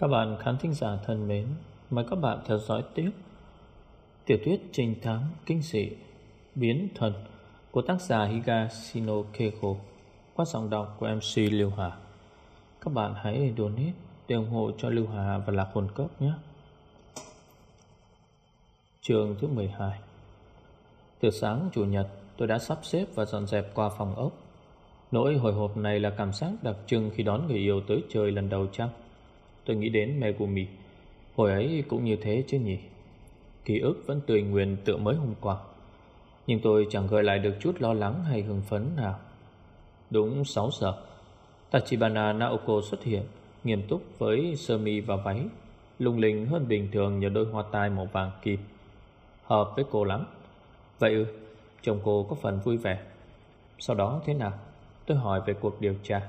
Các bạn khán thính giả thân mến, mời các bạn theo dõi tiếp tiểu thuyết trinh thám kinh dị biến thần của tác giả Higashino Keiko qua giọng đọc của MC Lưu Hà. Các bạn hãy donate để ủng hộ cho Lưu Hà và Lạc Hồn Cốc nhé. Trường thứ 12 Từ sáng Chủ nhật tôi đã sắp xếp và dọn dẹp qua phòng ốc. Nỗi hồi hộp này là cảm giác đặc trưng khi đón người yêu tới chơi lần đầu chăng? Tôi nghĩ đến Megumi. Hồi ấy cũng như thế chứ nhỉ? Ký ức vẫn tươi nguyên tựa mới hôm qua. Nhưng tôi chẳng gợi lại được chút lo lắng hay hưng phấn nào. Đúng 6 giờ, Tachibana Naoko xuất hiện, Nghiêm túc với sơ mi và váy, Lung linh hơn bình thường nhờ đôi hoa tai màu vàng kịp Hợp với cô lắm. Vậy ư, Chồng cô có phần vui vẻ. Sau đó thế nào? Tôi hỏi về cuộc điều tra.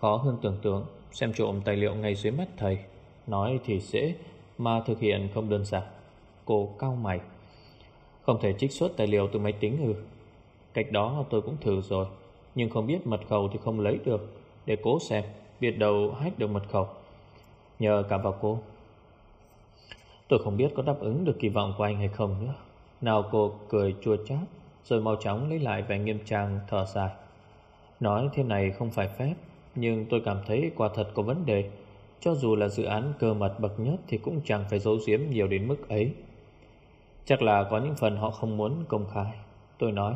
Khó hơn tưởng tượng. Xem trộm tài liệu ngay dưới mắt thầy. Nói thì dễ, Mà thực hiện không đơn giản. Cô cao mày. Không thể trích xuất tài liệu từ máy tính ư. Cách đó tôi cũng thử rồi, Nhưng không biết mật khẩu thì không lấy được. Để cố xem, Biết đâu hack được mật khẩu. Nhờ cả vào cô. Tôi không biết có đáp ứng được kỳ vọng của anh hay không nữa. Nào cô cười chua chát, Rồi mau chóng lấy lại vẻ nghiêm trang thở dài. Nói thế này không phải phép nhưng tôi cảm thấy quả thật có vấn đề. Cho dù là dự án cơ mật bậc nhất Thì cũng chẳng phải giấu giếm nhiều đến mức ấy. Chắc là có những phần họ không muốn công khai. Tôi nói,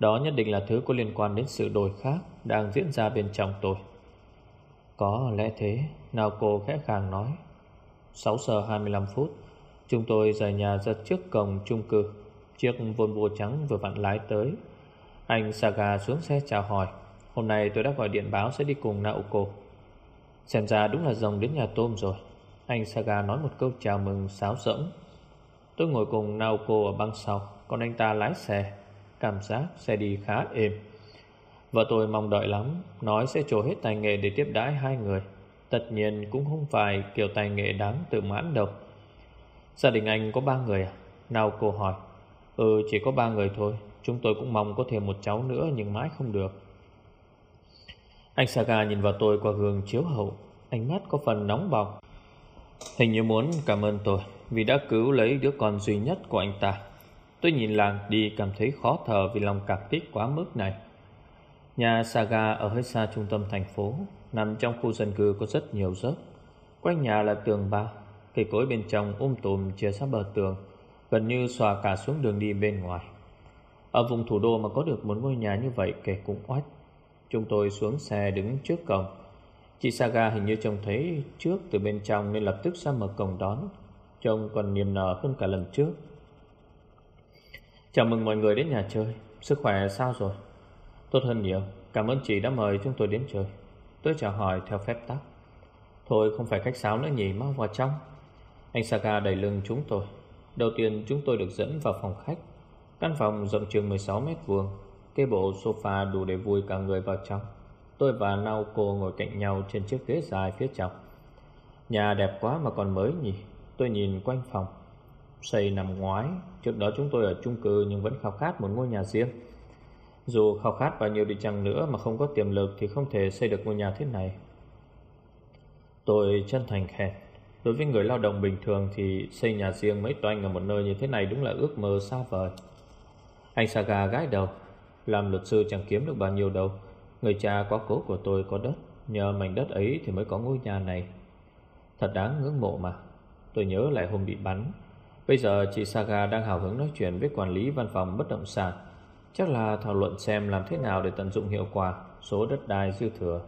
Đó nhất định là thứ có liên quan đến sự đổi khác Đang diễn ra bên trong tôi. Có lẽ thế, Nào cô khẽ khàng nói. 6 giờ 25 phút, Chúng tôi rời nhà ra trước cổng chung cư. Chiếc Volvo trắng vừa vặn lái tới. Anh Saga xuống xe chào hỏi. Hôm nay tôi đã gọi điện báo sẽ đi cùng Naoko. Xem ra đúng là rồng đến nhà tôm rồi. Anh Saga nói một câu chào mừng, sáo rỗng Tôi ngồi cùng Naoko ở băng sau, Còn anh ta lái xe. Cảm giác xe đi khá êm. Vợ tôi mong đợi lắm, Nói sẽ trổ hết tài nghệ để tiếp đãi hai người. Tất nhiên cũng không phải kiểu tài nghệ đáng tự mãn đâu. Gia đình anh có ba người à? Naoko hỏi. Ừ chỉ có ba người thôi. Chúng tôi cũng mong có thêm một cháu nữa Nhưng mãi không được anh Saga nhìn vào tôi qua gương chiếu hậu, Ánh mắt có phần nóng bỏng. Hình như muốn cảm ơn tôi Vì đã cứu lấy đứa con duy nhất của anh ta. Tôi nhìn làng đi cảm thấy khó thở Vì lòng cảm kích quá mức này. Nhà Saga ở hơi xa trung tâm thành phố, Nằm trong khu dân cư có rất nhiều dốc Quanh nhà là tường bao, Cây cối bên trong um tùm chia sát bờ tường, Gần như xòa cả xuống đường đi bên ngoài. Ở vùng thủ đô mà có được một ngôi nhà như vậy kể cũng oách. Chúng tôi xuống xe đứng trước cổng. Chị Saga hình như trông thấy trước từ bên trong Nên lập tức ra mở cổng đón. Trông còn niềm nở hơn cả lần trước. Chào mừng mọi người đến nhà chơi. Sức khỏe sao rồi? Tốt hơn nhiều. Cảm ơn chị đã mời chúng tôi đến chơi. Tôi chào hỏi theo phép tắc. Thôi không phải khách sáo nữa nhỉ, Mau vào trong. Anh Saga đẩy lưng chúng tôi. Đầu tiên chúng tôi được dẫn vào phòng khách. Căn phòng rộng chừng 16 mét vuông cái bộ sofa đủ để vui cả người vào trong. Tôi và Naoko ngồi cạnh nhau trên chiếc ghế dài phía trong. Nhà đẹp quá mà còn mới nhỉ? Tôi nhìn quanh phòng. Xây nằm ngoái. Trước đó chúng tôi ở chung cư nhưng vẫn khao khát một ngôi nhà riêng. Dù khao khát bao nhiêu đi chăng nữa mà không có tiềm lực Thì không thể xây được ngôi nhà thế này. Tôi chân thành khen. Đối với người lao động bình thường thì xây nhà riêng mấy toanh ở một nơi như thế này đúng là ước mơ xa vời. Anh Saga gái đầu làm luật sư chẳng kiếm được bao nhiêu đâu. Người cha quá cố của tôi có đất, Nhờ mảnh đất ấy thì mới có ngôi nhà này. Thật đáng ngưỡng mộ mà. Tôi nhớ lại hôm bị bắn. Bây giờ chị Saga đang hào hứng nói chuyện với quản lý văn phòng bất động sản. Chắc là thảo luận xem làm thế nào để tận dụng hiệu quả số đất đai dư thừa.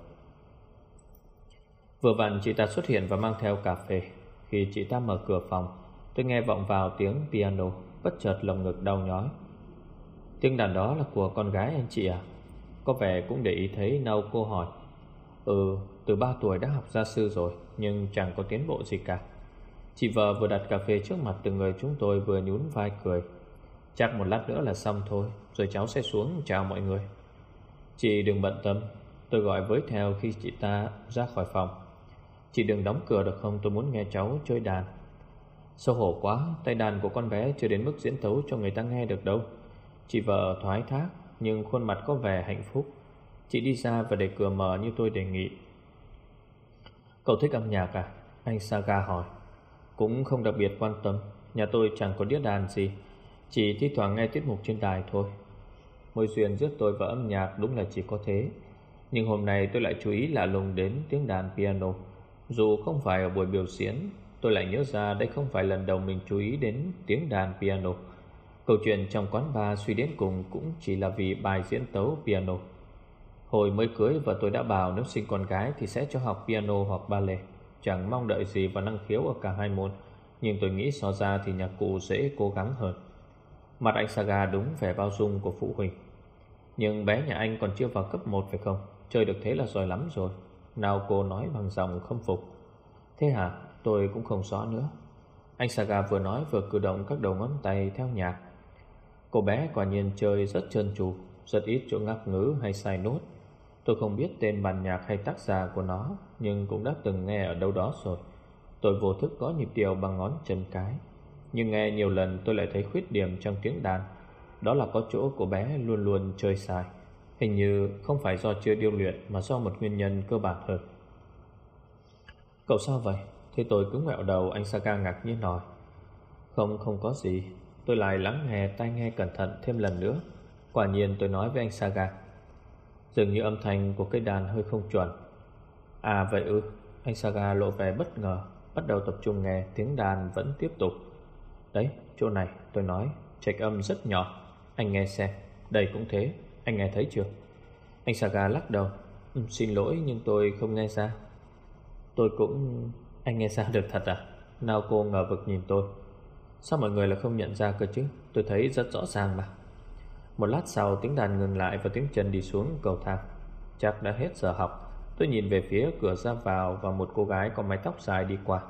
Vừa vặn chị ta xuất hiện và mang theo cà phê. Khi chị ta mở cửa phòng, Tôi nghe vọng vào tiếng piano, Bất chợt lồng ngực đau nhói. Tiếng đàn đó là của con gái anh chị à Có vẻ cũng để ý thấy Nâu cô hỏi. Ừ từ 3 tuổi đã học gia sư rồi, Nhưng chẳng có tiến bộ gì cả. Chị vợ vừa đặt cà phê trước mặt từng người chúng tôi vừa nhún vai cười. Chắc một lát nữa là xong thôi, Rồi cháu sẽ xuống chào mọi người. Chị đừng bận tâm, Tôi gọi với theo khi chị ta ra khỏi phòng. Chị đừng đóng cửa được không, Tôi muốn nghe cháu chơi đàn. Xấu hổ quá Tay đàn của con bé chưa đến mức diễn tấu cho người ta nghe được đâu. Chị vợ thoái thác, Nhưng khuôn mặt có vẻ hạnh phúc. Chị đi ra và để cửa mở như tôi đề nghị. Cậu thích âm nhạc à? Anh Saga hỏi. Cũng không đặc biệt quan tâm. Nhà tôi chẳng có đĩa đàn gì. Chỉ thi thoảng nghe tiết mục trên đài thôi. Môi duyên giữa tôi và âm nhạc đúng là chỉ có thế. Nhưng hôm nay tôi lại chú ý lạ lùng đến tiếng đàn piano. Dù không phải ở buổi biểu diễn, Tôi lại nhớ ra đây không phải lần đầu mình chú ý đến tiếng đàn piano. Câu chuyện trong quán bar suy đến cùng cũng chỉ là vì bài diễn tấu piano. Hồi mới cưới và tôi đã bảo nếu sinh con gái thì sẽ cho học piano hoặc ballet. Chẳng mong đợi gì và năng khiếu ở cả hai môn. Nhưng tôi nghĩ so ra thì nhạc cụ dễ cố gắng hơn. Mặt anh Saga đúng vẻ bao dung của phụ huynh. Nhưng bé nhà anh còn chưa vào cấp 1 phải không? Chơi được thế là giỏi lắm rồi. Nào cô nói bằng giọng khâm phục. Thế hả? Tôi cũng không rõ nữa. Anh Saga vừa nói vừa cử động các đầu ngón tay theo nhạc. Cô bé quả nhiên chơi rất trơn tru Rất ít chỗ ngắc ngứ hay sai nốt. Tôi không biết tên bản nhạc hay tác giả của nó Nhưng cũng đã từng nghe ở đâu đó rồi. Tôi vô thức có nhịp điệu bằng ngón chân cái. Nhưng nghe nhiều lần tôi lại thấy khuyết điểm trong tiếng đàn. Đó là có chỗ của bé luôn luôn chơi sai. Hình như không phải do chưa điêu luyện Mà do một nguyên nhân cơ bản hơn. Cậu sao vậy? Thế tôi cứ ngẹo đầu anh Saka ngạc nhiên nói Không, không có gì. Tôi lại lắng nghe tai nghe cẩn thận thêm lần nữa. Quả nhiên tôi nói với anh Saga Dường như âm thanh của cây đàn hơi không chuẩn. À vậy ư? Anh Saga lộ vẻ bất ngờ Bắt đầu tập trung nghe tiếng đàn vẫn tiếp tục. Đấy chỗ này tôi nói Trạch âm rất nhỏ. Anh nghe xem Đây cũng thế Anh nghe thấy chưa? Anh Saga lắc đầu ừ, Xin lỗi nhưng tôi không nghe ra. Tôi cũng Anh nghe ra được thật à? Nào cô ngờ vực nhìn tôi. Sao mọi người lại không nhận ra cơ chứ? Tôi thấy rất rõ ràng mà. Một lát sau tiếng đàn ngừng lại Và tiếng chân đi xuống cầu thang. Chắc đã hết giờ học. Tôi nhìn về phía cửa ra vào Và một cô gái có mái tóc dài đi qua.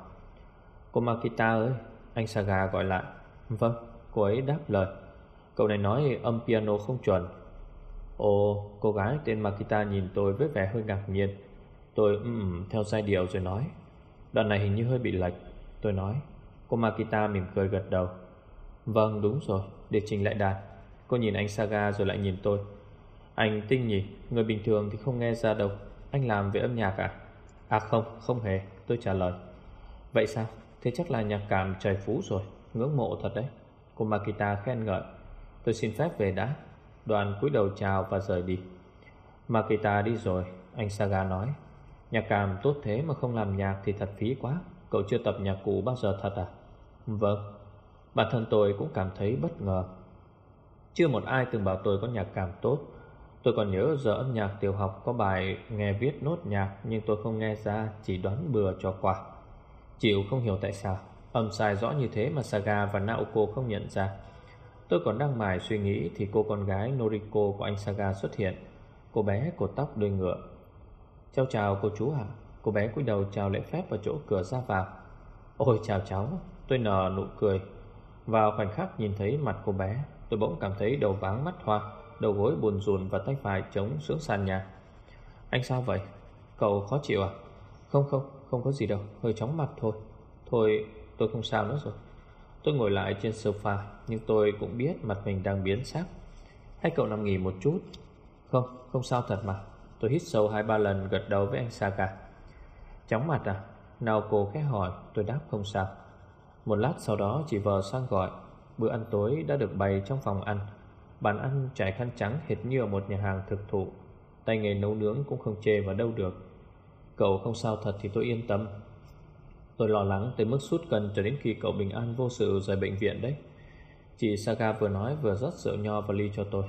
Cô Makita ơi Anh Saga gọi lại. Vâng cô ấy đáp lời. Cậu này nói âm piano không chuẩn. Ồ cô gái tên Makita nhìn tôi với vẻ hơi ngạc nhiên. Tôi um, theo giai điệu rồi nói. Đoạn này hình như hơi bị lệch Tôi nói. Cô Makita mỉm cười gật đầu. Vâng đúng rồi, Để trình lại đạt. Cô nhìn anh Saga rồi lại nhìn tôi. Anh tinh nhỉ, Người bình thường thì không nghe ra đâu. Anh làm về âm nhạc à? À không không hề, Tôi trả lời. Vậy sao? Thế chắc là nhạc cảm trời phú rồi, Ngưỡng mộ thật đấy. Cô Makita khen ngợi. Tôi xin phép về đã. Đoàn cúi đầu chào và rời đi. Makita đi rồi, Anh Saga nói. Nhạc cảm tốt thế mà không làm nhạc thì thật phí quá. Cậu chưa tập nhạc cụ bao giờ thật à? Vâng Bản thân tôi cũng cảm thấy bất ngờ. Chưa một ai từng bảo tôi có nhạc cảm tốt. Tôi còn nhớ giờ âm nhạc tiểu học có bài nghe viết nốt nhạc, Nhưng tôi không nghe ra, chỉ đoán bừa cho qua Chịu không hiểu tại sao, Âm sai rõ như thế mà Saga và Naoko không nhận ra. Tôi còn đang mải suy nghĩ Thì cô con gái Noriko của anh Saga xuất hiện. Cô bé cột tóc đuôi ngựa. Chào chào cô chú ạ. Cô bé cúi đầu chào lễ phép vào chỗ cửa ra vào. Ôi, chào cháu. Tôi nở nụ cười. Vào khoảnh khắc nhìn thấy mặt cô bé, Tôi bỗng cảm thấy đầu váng mắt hoa, Đầu gối buồn rùn và tay phải chống xuống sàn nhà. Anh sao vậy? Cậu khó chịu à? Không không không có gì đâu, Hơi chóng mặt thôi. Thôi, tôi không sao nữa rồi. Tôi ngồi lại trên sofa, Nhưng tôi cũng biết mặt mình đang biến sắc. Hay cậu nằm nghỉ một chút. Không không sao thật mà. Tôi hít sâu hai ba lần gật đầu với anh Saka Chóng mặt à? Nào cô khẽ hỏi, tôi đáp không sao. Một lát sau đó chị vợ sang gọi. Bữa ăn tối đã được bày trong phòng ăn. Bàn ăn trải khăn trắng hệt như ở một nhà hàng thực thụ. Tay nghề nấu nướng cũng không chê vào đâu được. Cậu không sao thật thì tôi yên tâm. Tôi lo lắng tới mức sút cân cho đến khi cậu bình an vô sự rời bệnh viện đấy. Chị Saga vừa nói vừa rót rượu nho vào ly cho tôi.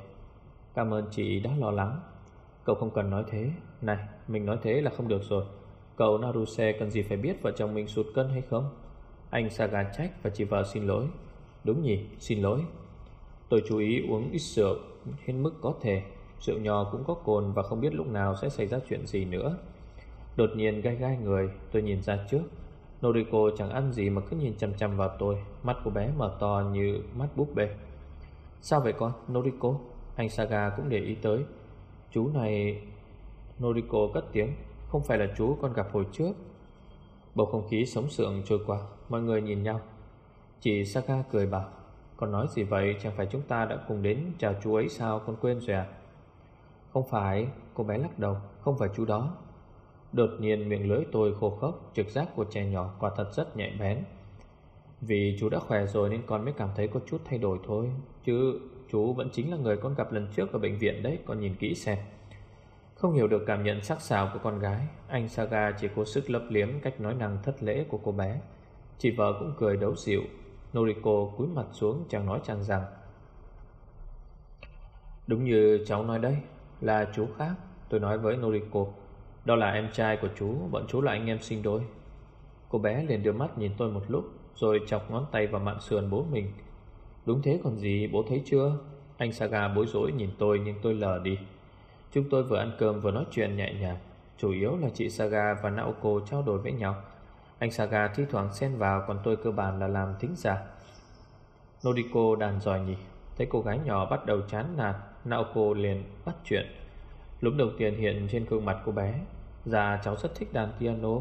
Cảm ơn chị đã lo lắng. Cậu không cần nói thế. Này, mình nói thế là không được rồi. Cậu Naruse cần gì phải biết vợ chồng mình sụt cân hay không? Anh Saga trách và chỉ vợ xin lỗi. Đúng nhỉ, xin lỗi. Tôi chú ý uống ít rượu, Hết mức có thể. Rượu nho cũng có cồn và không biết lúc nào sẽ xảy ra chuyện gì nữa. Đột nhiên gai gai người, Tôi nhìn ra trước. Noriko chẳng ăn gì mà cứ nhìn chằm chằm vào tôi. Mắt của bé mở to như mắt búp bê. Sao vậy con, Noriko? Anh Saga cũng để ý tới. Chú này, Noriko cất tiếng. Không phải là chú con gặp hồi trước. Bầu không khí sống sượng trôi qua, Mọi người nhìn nhau. Chị Saka cười bảo còn nói gì vậy? Chẳng phải chúng ta đã cùng đến chào chú ấy sao? Con quên rồi à? Không phải, Cô bé lắc đầu, Không phải chú đó. Đột nhiên miệng lưỡi tôi khô khốc, Trực giác của trẻ nhỏ quả thật rất nhạy bén. Vì chú đã khỏe rồi Nên con mới cảm thấy có chút thay đổi thôi, Chứ chú vẫn chính là người con gặp lần trước Ở bệnh viện đấy, Con nhìn kỹ xem. Không hiểu được cảm nhận sắc sảo của con gái, Anh Saga chỉ cố sức lấp liếm Cách nói năng thất lễ của cô bé. Chị vợ cũng cười đấu xịu Noriko cúi mặt xuống chẳng nói chẳng rằng, Đúng như cháu nói đấy, Là chú khác, Tôi nói với Noriko. Đó là em trai của chú, Bọn chú là anh em sinh đôi. Cô bé liền đưa mắt nhìn tôi một lúc, Rồi chọc ngón tay vào mạn sườn bố mình. Đúng thế còn gì, bố thấy chưa? Anh Saga bối rối nhìn tôi, Nhưng tôi lờ đi. Chúng tôi vừa ăn cơm vừa nói chuyện nhẹ nhàng. Chủ yếu là chị Saga và Naoko trao đổi với nhau. Anh Saga thi thoảng xen vào, Còn tôi cơ bản là làm thính giả. Noriko đàn giỏi nhỉ. Thấy cô gái nhỏ bắt đầu chán nản, Naoko liền bắt chuyện. Lúc đầu tiên hiện trên gương mặt cô bé. Dạ cháu rất thích đàn piano.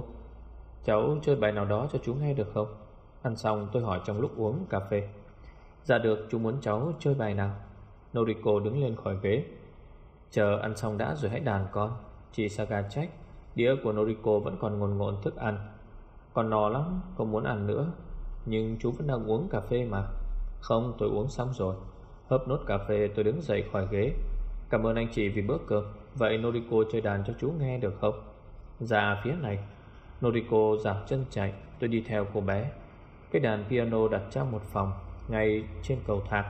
Cháu chơi bài nào đó cho chú nghe được không? Ăn xong, tôi hỏi trong lúc uống cà phê. Dạ được, chú muốn cháu chơi bài nào? Noriko đứng lên khỏi ghế. Chờ ăn xong đã rồi hãy đàn con. Chị Saga trách, Đĩa của Noriko vẫn còn ngồn ngộn thức ăn. Còn no lắm, không muốn ăn nữa. Nhưng chú vẫn đang uống cà phê mà. Không, tôi uống xong rồi. Hớp nốt cà phê, tôi đứng dậy khỏi ghế. Cảm ơn anh chị vì bữa cơm. Vậy Noriko chơi đàn cho chú nghe được không? Dạ phía này. Noriko giảm chân chạy, Tôi đi theo cô bé. Cái đàn piano đặt trong một phòng, Ngay trên cầu thang.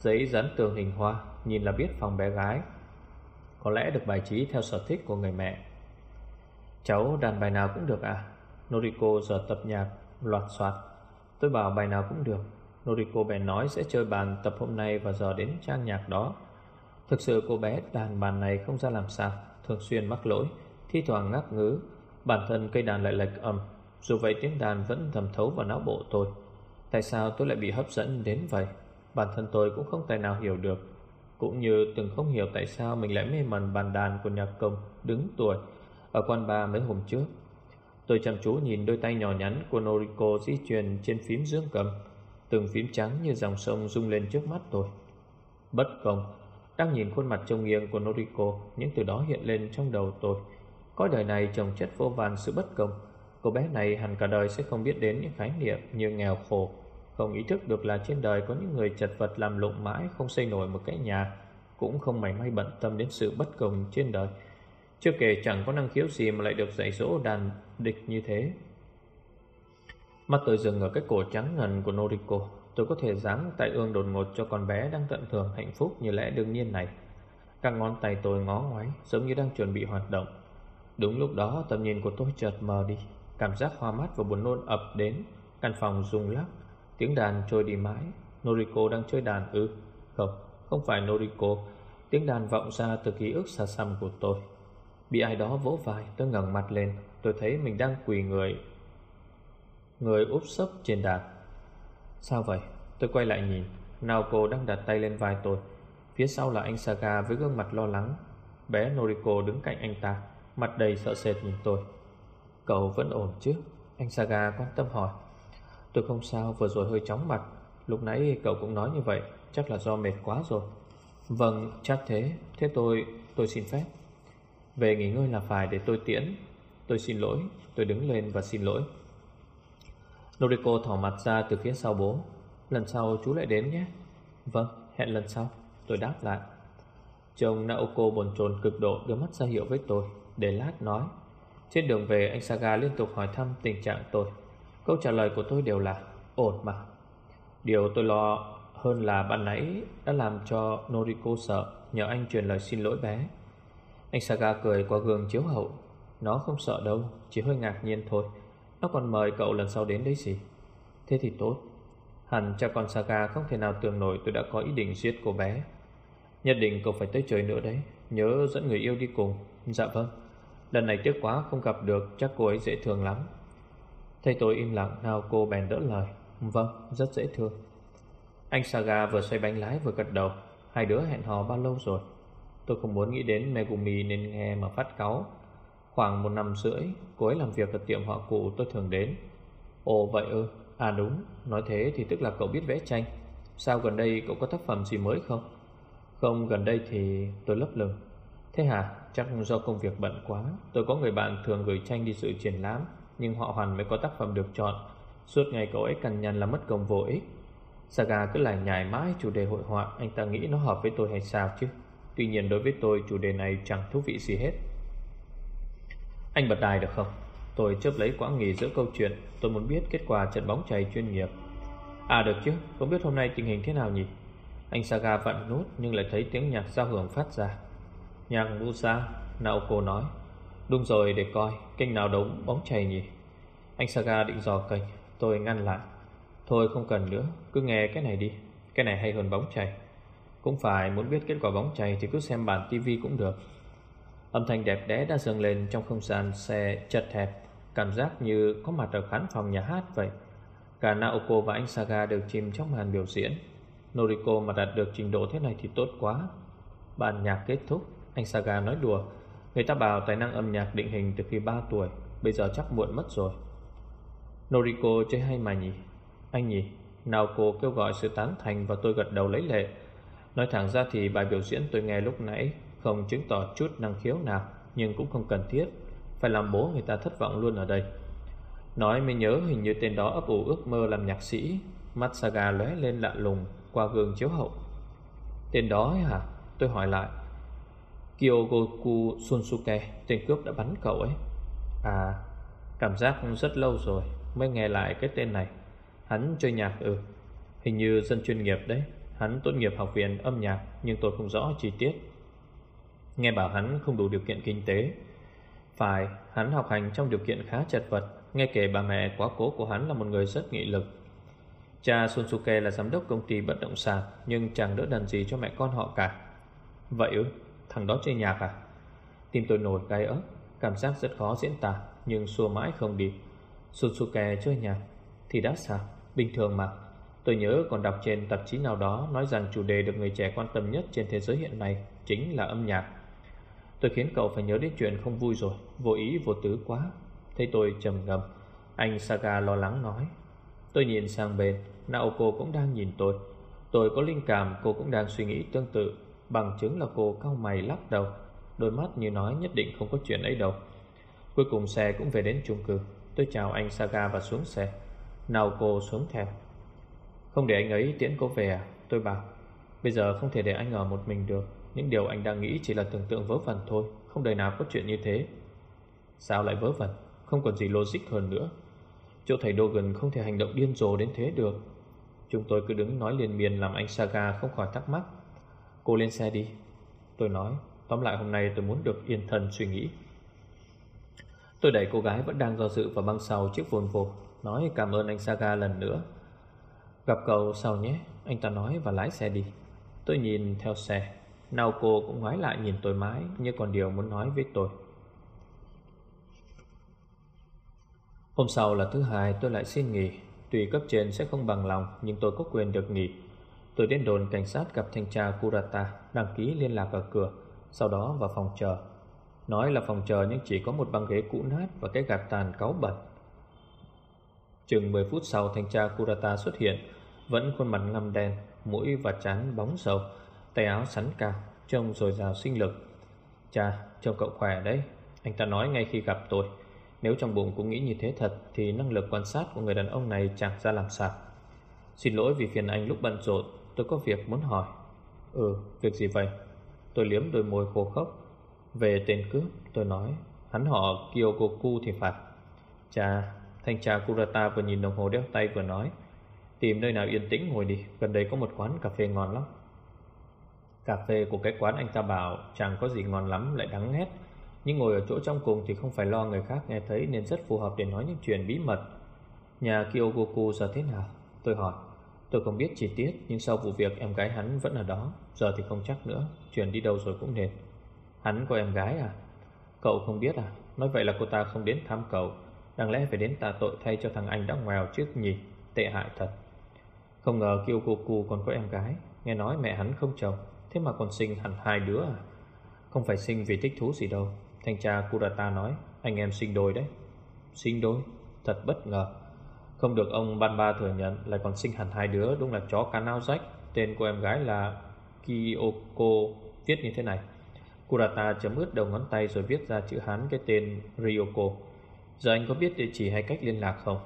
Giấy dán tường hình hoa, Nhìn là biết phòng bé gái. Có lẽ được bài trí theo sở thích của người mẹ. Cháu đàn bài nào cũng được à? Noriko giờ tập nhạc, loạt soạt. Tôi bảo bài nào cũng được. Noriko bèn nói sẽ chơi bàn tập hôm nay và giờ đến trang nhạc đó. Thực sự cô bé đàn bàn này không ra làm sao, Thường xuyên mắc lỗi, Thi thoảng ngắc ngứ. Bản thân cây đàn lại lệch âm, Dù vậy tiếng đàn vẫn thầm thấu vào não bộ tôi. Tại sao tôi lại bị hấp dẫn đến vậy? Bản thân tôi cũng không tài nào hiểu được. Cũng như từng không hiểu tại sao Mình lại mê mẩn bàn đàn của nhạc công Đứng tuổi Ở quan bar mấy hôm trước. Tôi chăm chú nhìn đôi tay nhỏ nhắn của Noriko di chuyển trên phím dương cầm, Từng phím trắng như dòng sông rung lên trước mắt tôi. Bất công, Đang nhìn khuôn mặt trông nghiêng của Noriko, Những từ đó hiện lên trong đầu tôi. Có đời này chồng chất vô vàn sự bất công. Cô bé này hẳn cả đời sẽ không biết đến những khái niệm như nghèo khổ. Không ý thức được là trên đời có những người chật vật làm lụng mãi, Không xây nổi một cái nhà, Cũng không mảy may bận tâm đến sự bất công trên đời. Chưa kể chẳng có năng khiếu gì mà lại được dạy dỗ đàn địch như thế. Mắt tôi dừng ở cái cổ trắng ngần của Noriko. Tôi có thể dáng tại ương đột ngột cho con bé đang tận hưởng hạnh phúc như lẽ đương nhiên này. Các ngón tay tôi ngó ngoáy, giống như đang chuẩn bị hoạt động. Đúng lúc đó, tầm nhìn của tôi chợt mờ đi. Cảm giác hoa mắt và buồn nôn ập đến. Căn phòng rung lắc. Tiếng đàn trôi đi mãi. Noriko đang chơi đàn ư? Không, không phải Noriko. Tiếng đàn vọng ra từ ký ức xa xăm của tôi. Bị ai đó vỗ vai Tôi ngẩng mặt lên. Tôi thấy mình đang quỳ người. Người úp sấp trên đàn. Sao vậy? Tôi quay lại nhìn. Naoko đang đặt tay lên vai tôi. Phía sau là anh Saga với gương mặt lo lắng. Bé Noriko đứng cạnh anh ta Mặt đầy sợ sệt nhìn tôi. Cậu vẫn ổn chứ? Anh Saga quan tâm hỏi. Tôi không sao, vừa rồi hơi chóng mặt. Lúc nãy cậu cũng nói như vậy, Chắc là do mệt quá rồi. Vâng chắc thế. Thế tôi tôi xin phép. Về nghỉ ngơi là phải để tôi tiễn. Tôi xin lỗi, Tôi đứng lên và xin lỗi. Noriko thỏ mặt ra từ phía sau bố. Lần sau chú lại đến nhé. Vâng hẹn lần sau. Tôi đáp lại. Chồng Naoko bồn chồn cực độ đưa mắt ra hiệu với tôi, Để lát nói. Trên đường về, anh Saga liên tục hỏi thăm tình trạng tôi. Câu trả lời của tôi đều là Ổn mà. Điều tôi lo hơn là bạn nãy Đã làm cho Noriko sợ Nhờ anh truyền lời xin lỗi bé. Anh Saga cười qua gương chiếu hậu. Nó không sợ đâu, Chỉ hơi ngạc nhiên thôi. Nó còn mời cậu lần sau đến đấy gì? Thế thì tốt. Hẳn cha con Saga không thể nào tưởng nổi tôi đã có ý định giết cô bé. Nhất định cậu phải tới chơi nữa đấy. Nhớ dẫn người yêu đi cùng. Dạ vâng. Lần này tiếc quá không gặp được Chắc cô ấy dễ thương lắm. Thấy tôi im lặng, nào cô bèn đỡ lời. Vâng rất dễ thương. Anh Saga vừa xoay bánh lái vừa gật đầu. Hai đứa hẹn hò bao lâu rồi? Tôi không muốn nghĩ đến Megumi nên nghe mà phát cáu. Khoảng một năm rưỡi, Cô ấy làm việc ở tiệm họa cụ tôi thường đến. Ồ, vậy ư? À đúng, Nói thế thì tức là cậu biết vẽ tranh. Sao gần đây cậu có tác phẩm gì mới không? Không, gần đây thì tôi lấp lửng. Thế hả? Chắc do công việc bận quá, Tôi có người bạn thường gửi tranh đi sự triển lãm. Nhưng họ hoàn mới có tác phẩm được chọn. Suốt ngày cậu ấy cằn nhằn là mất công vô ích. Saga cứ lại nhải mãi chủ đề hội họa, Anh ta nghĩ nó hợp với tôi hay sao chứ? Tuy nhiên đối với tôi, chủ đề này chẳng thú vị gì hết. Anh bật đài được không? Tôi chớp lấy quãng nghỉ giữa câu chuyện, Tôi muốn biết kết quả trận bóng chày chuyên nghiệp. À được chứ, Không biết hôm nay tình hình thế nào nhỉ? Anh Saga vặn nút nhưng lại thấy tiếng nhạc giao hưởng phát ra. Nhạc Musa, Naoko nói. Đúng rồi, để coi, kênh nào đống bóng chày nhỉ? Anh Saga định dò kênh, Tôi ngăn lại. Thôi, không cần nữa, Cứ nghe cái này đi. Cái này hay hơn bóng chày. Cũng phải muốn biết kết quả bóng chày Thì cứ xem bản tivi cũng được. Âm thanh đẹp đẽ đã dâng lên trong không gian xe chật hẹp, Cảm giác như có mặt ở khán phòng nhà hát vậy. Cả Naoko và anh Saga đều chìm trong màn biểu diễn. Noriko mà đạt được trình độ thế này thì tốt quá. Bản nhạc kết thúc, Anh Saga nói đùa. Người ta bảo tài năng âm nhạc định hình từ khi 3 tuổi, Bây giờ chắc muộn mất rồi. Noriko chơi hay mà nhỉ? Anh nhỉ Naoko kêu gọi sự tán thành và tôi gật đầu lấy lệ. Nói thẳng ra thì bài biểu diễn tôi nghe lúc nãy Không chứng tỏ chút năng khiếu nào, Nhưng cũng không cần thiết. Phải làm bố người ta thất vọng luôn ở đây. Nói mới nhớ hình như tên đó ấp ủ ước mơ làm nhạc sĩ. Mắt Saga lóe lên lạ lùng, Qua gương chiếu hậu. Tên đó ấy hả? Tôi hỏi lại. Kyogoku Sunsuke, Tên cướp đã bắn cậu ấy. À Cảm giác rất lâu rồi Mới nghe lại cái tên này. Hắn chơi nhạc ừ. Hình như dân chuyên nghiệp đấy. Hắn tốt nghiệp học viện âm nhạc, Nhưng tôi không rõ chi tiết. Nghe bảo hắn không đủ điều kiện kinh tế. Phải, Hắn học hành trong điều kiện khá chật vật. Nghe kể bà mẹ quá cố của hắn là một người rất nghị lực. Cha Sunsuke là giám đốc công ty bất động sản, Nhưng chẳng đỡ đần gì cho mẹ con họ cả. Vậy ư? Thằng đó chơi nhạc à? Tim tôi nổi gai ớt Cảm giác rất khó diễn tả, Nhưng xua mãi không đi. Suzuki chơi nhạc, Thì đã sao Bình thường mà. Tôi nhớ còn đọc trên tạp chí nào đó Nói rằng chủ đề được người trẻ quan tâm nhất trên thế giới hiện nay Chính là âm nhạc. Tôi khiến cậu phải nhớ đến chuyện không vui rồi, Vô ý vô tứ quá. Thấy tôi trầm ngâm, Anh Saga lo lắng nói. Tôi nhìn sang bên, Naoko cũng đang nhìn tôi. Tôi có linh cảm, cô cũng đang suy nghĩ tương tự. Bằng chứng là cô cau mày lắc đầu. Đôi mắt như nói nhất định không có chuyện ấy đâu. Cuối cùng xe cũng về đến chung cư. Tôi chào anh Saga và xuống xe. Nào cô xuống theo. Không để anh ấy tiễn cô về à? Tôi bảo. Bây giờ không thể để anh ở một mình được. Những điều anh đang nghĩ chỉ là tưởng tượng vớ vẩn thôi. Không đời nào có chuyện như thế. Sao lại vớ vẩn? Không còn gì logic hơn nữa. Chỗ thầy Dogan không thể hành động điên rồ đến thế được. Chúng tôi cứ đứng nói liền miên Làm anh Saga không khỏi thắc mắc. Cô lên xe đi. Tôi nói, Tóm lại hôm nay tôi muốn được yên thân suy nghĩ. Tôi đẩy cô gái vẫn đang do dự vào băng sau chiếc Volvo, Nói, cảm ơn anh Saga lần nữa. Gặp cậu sau nhé. Anh ta nói và lái xe đi. Tôi nhìn theo xe. Nào cô cũng ngoái lại nhìn tôi mãi, Như còn điều muốn nói với tôi. Hôm sau là thứ hai tôi lại xin nghỉ. Tuy cấp trên sẽ không bằng lòng, Nhưng tôi có quyền được nghỉ. Tôi đến đồn cảnh sát gặp thanh tra Kurata, Đăng ký liên lạc ở cửa, Sau đó vào phòng chờ. Nói là phòng chờ nhưng chỉ có một băng ghế cũ nát Và cái gạt tàn cáu bẩn. Chừng 10 phút sau, thanh tra Kurata xuất hiện, Vẫn khuôn mặt ngăm đen, Mũi và trán bóng sầu, Tay áo sắn cao, Trông rồi rào sinh lực. Chà trông cậu khỏe đấy. Anh ta nói ngay khi gặp tôi. Nếu trong bụng cũng nghĩ như thế thật, Thì năng lực quan sát của người đàn ông này chẳng ra làm sao. Xin lỗi vì phiền anh lúc bận rộn. Tôi có việc muốn hỏi. Ừ việc gì vậy? Tôi liếm đôi môi khô khốc. Về tên cướp, tôi nói, Hắn họ Kyogoku thì phải. Chà, Thanh tra Kurata vừa nhìn đồng hồ đeo tay vừa nói, Tìm nơi nào yên tĩnh ngồi đi, Gần đây có một quán cà phê ngon lắm. Cà phê của cái quán anh ta bảo Chẳng có gì ngon lắm, lại đắng ngét. Nhưng ngồi ở chỗ trong cùng thì không phải lo người khác nghe thấy Nên rất phù hợp để nói những chuyện bí mật. Nhà Kyogoku giờ thế nào? Tôi hỏi. Tôi không biết chi tiết, Nhưng sau vụ việc em gái hắn vẫn ở đó, Giờ thì không chắc nữa Chuyển đi đâu rồi cũng nên Hắn có em gái à? Cậu không biết à? Nói vậy là cô ta không đến thăm cậu. Đáng lẽ phải đến tạ tội thay cho thằng anh đã nghèo trước nhỉ? Tệ hại thật. Không ngờ Kyogoku còn có em gái. Nghe nói mẹ hắn không chồng, Thế mà còn sinh hẳn hai đứa à? Không phải sinh vì thích thú gì đâu. Thanh tra Kurata nói, Anh em sinh đôi đấy. Sinh đôi? Thật bất ngờ. Không được ông Ban Ba thừa nhận Lại còn sinh hẳn hai đứa Đúng là chó cá nao rách Tên của em gái là Kiyoko Viết như thế này Kurata chấm ướt đầu ngón tay rồi viết ra chữ Hán cái tên Ryoko. Giờ anh có biết địa chỉ hay cách liên lạc không?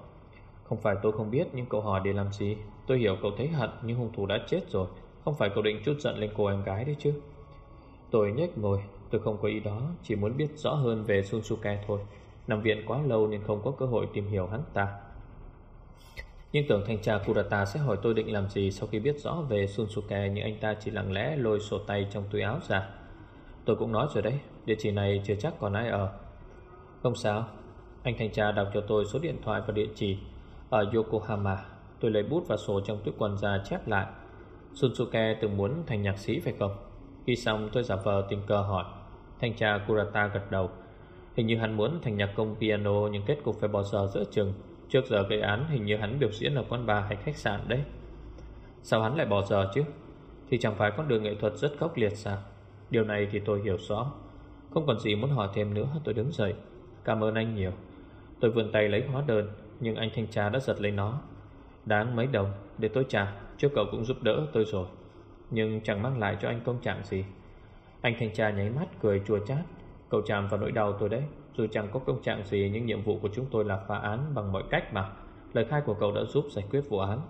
Không phải tôi không biết nhưng cậu hỏi để làm gì? Tôi hiểu cậu thấy hận nhưng hung thủ đã chết rồi. Không phải cậu định chút giận lên cô em gái đấy chứ? Tôi nhếch ngồi, tôi không có ý đó, chỉ muốn biết rõ hơn về Sunsuke thôi. Nằm viện quá lâu nên không có cơ hội tìm hiểu hắn ta. Nhưng tưởng thanh tra Kurata sẽ hỏi tôi định làm gì sau khi biết rõ về Sunsuke nhưng anh ta chỉ lặng lẽ lôi sổ tay trong túi áo ra. Tôi cũng nói rồi đấy, địa chỉ này chưa chắc còn ai ở. Không sao, anh thanh tra đọc cho tôi số điện thoại và địa chỉ ở Yokohama. Tôi lấy bút và sổ trong túi quần ra chép lại. Sunsuke từng muốn thành nhạc sĩ phải không? Khi xong tôi giả vờ tình cờ hỏi. Thanh tra Kurata gật đầu. Hình như hắn muốn thành nhạc công piano nhưng kết cục phải bỏ giờ giữa chừng. Trước giờ gây án hình như hắn biểu diễn ở quán bar hay khách sạn đấy. Sao hắn lại bỏ giờ chứ? Thì chẳng phải con đường nghệ thuật rất khốc liệt sao? Điều này thì tôi hiểu rõ. Không còn gì muốn hỏi thêm nữa, tôi đứng dậy. Cảm ơn anh nhiều. Tôi vươn tay lấy hóa đơn, nhưng anh thanh tra đã giật lấy nó. Đáng mấy đồng, để tôi trả, trước cậu cũng giúp đỡ tôi rồi. Nhưng chẳng mang lại cho anh công trạng gì. Anh thanh tra nháy mắt cười chua chát. Cậu chạm vào nỗi đau tôi đấy. Dù chẳng có công trạng gì, nhưng nhiệm vụ của chúng tôi là phá án bằng mọi cách mà. Lời khai của cậu đã giúp giải quyết vụ án.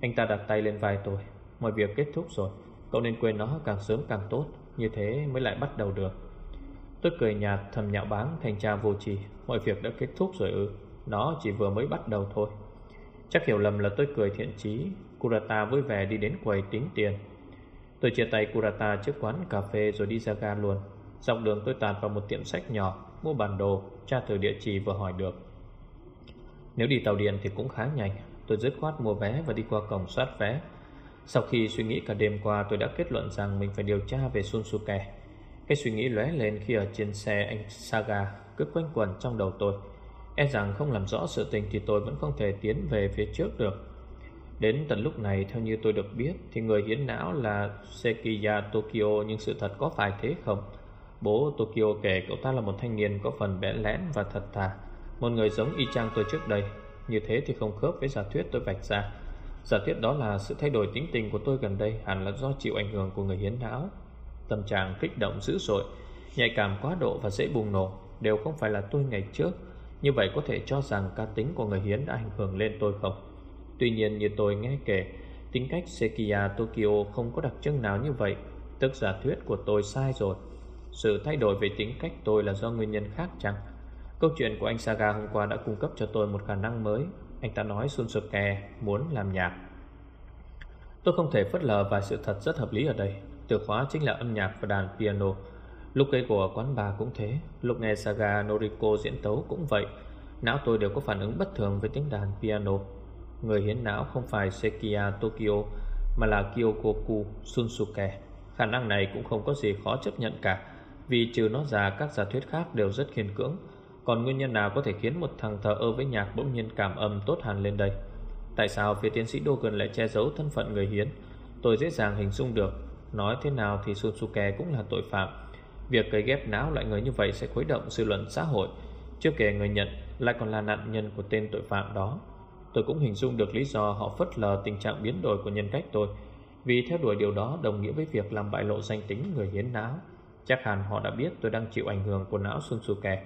Anh ta đặt tay lên vai tôi. Mọi việc kết thúc rồi. Cậu nên quên nó càng sớm càng tốt Như thế mới lại bắt đầu được Tôi cười nhạt, thầm nhạo báng thành tra vô trì, Mọi việc đã kết thúc rồi ư Nó chỉ vừa mới bắt đầu thôi Chắc hiểu lầm là tôi cười thiện chí Kurata vui vẻ đi đến quầy tính tiền Tôi chia tay Kurata trước quán cà phê rồi đi ra ga luôn Dọc đường tôi tạt vào một tiệm sách nhỏ Mua bản đồ, tra thử địa chỉ vừa hỏi được. Nếu đi tàu điện thì cũng khá nhanh. Tôi dứt khoát mua vé và đi qua cổng soát vé. Sau khi suy nghĩ cả đêm qua tôi đã kết luận rằng mình phải điều tra về Sunsuke. Cái suy nghĩ lóe lên khi ở trên xe anh Saga cứ quanh quẩn trong đầu tôi. E rằng không làm rõ sự tình thì tôi vẫn không thể tiến về phía trước được. Đến tận lúc này theo như tôi được biết Thì người hiến não là Sekiya Tokyo Nhưng sự thật có phải thế không? Bố Tokyo kể cậu ta là một thanh niên có phần bẽn lẽn và thật thà Một người giống y chang tôi trước đây Như thế thì không khớp với giả thuyết tôi vạch ra Giả thuyết đó là sự thay đổi tính tình của tôi gần đây hẳn là do chịu ảnh hưởng của người hiến não. Tâm trạng kích động dữ dội, nhạy cảm quá độ và dễ bùng nổ đều không phải là tôi ngày trước. Như vậy có thể cho rằng cá tính của người hiến đã ảnh hưởng lên tôi không? Tuy nhiên như tôi nghe kể, tính cách Sekiya Tokyo không có đặc trưng nào như vậy, tức giả thuyết của tôi sai rồi. Sự thay đổi về tính cách tôi là do nguyên nhân khác chăng? Câu chuyện của anh Saga hôm qua đã cung cấp cho tôi một khả năng mới. Anh ta nói Sunsuke muốn làm nhạc. Tôi không thể phớt lờ vài sự thật rất hợp lý ở đây. Từ khóa chính là âm nhạc và đàn piano. Lúc gây của quán bar cũng thế. Lúc nghe Saga Noriko diễn tấu cũng vậy. Não tôi đều có phản ứng bất thường với tiếng đàn piano. Người hiến não không phải Sekiya Tokyo, Mà là Kyokoku Sunsuke. Khả năng này cũng không có gì khó chấp nhận cả. Vì trừ nó ra, các giả thuyết khác đều rất khiên cưỡng còn nguyên nhân nào có thể khiến một thằng thờ ơ với nhạc bỗng nhiên cảm âm tốt hẳn lên đây? Tại sao phía tiến sĩ Dogen lại che giấu thân phận người hiến? Tôi dễ dàng hình dung được. Nói thế nào thì Sunsuke cũng là tội phạm. Việc cấy ghép não loại người như vậy sẽ khuấy động dư luận xã hội. Chưa kể người nhận lại còn là nạn nhân của tên tội phạm đó. Tôi cũng hình dung được lý do họ phớt lờ tình trạng biến đổi của nhân cách tôi. Vì theo đuổi điều đó đồng nghĩa với việc làm bại lộ danh tính người hiến não. Chắc hẳn họ đã biết tôi đang chịu ảnh hưởng của não Sunsuke.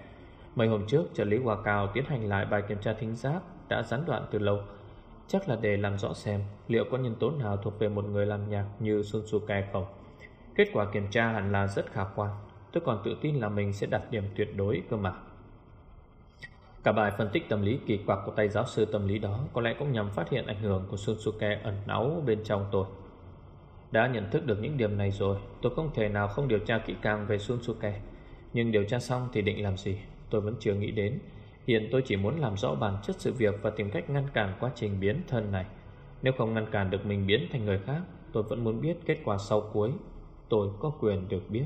Mấy hôm trước, trợ lý Hòa Cao tiến hành lại bài kiểm tra thính giác đã gián đoạn từ lâu. Chắc là để làm rõ xem liệu có nhân tố nào thuộc về một người làm nhạc như Sun Sunsuke không. Kết quả kiểm tra hẳn là rất khả quan. Tôi còn tự tin là mình sẽ đạt điểm tuyệt đối cơ mà. Cả bài phân tích tâm lý kỳ quặc của tay giáo sư tâm lý đó Có lẽ cũng nhằm phát hiện ảnh hưởng của Sunsuke ẩn náu bên trong tôi. Đã nhận thức được những điểm này rồi, Tôi không thể nào không điều tra kỹ càng về Sunsuke Nhưng điều tra xong thì định làm gì? Tôi vẫn chưa nghĩ đến. Hiện tôi chỉ muốn làm rõ bản chất sự việc Và tìm cách ngăn cản quá trình biến thân này. Nếu không ngăn cản được mình biến thành người khác, Tôi vẫn muốn biết kết quả sau cuối. Tôi có quyền được biết.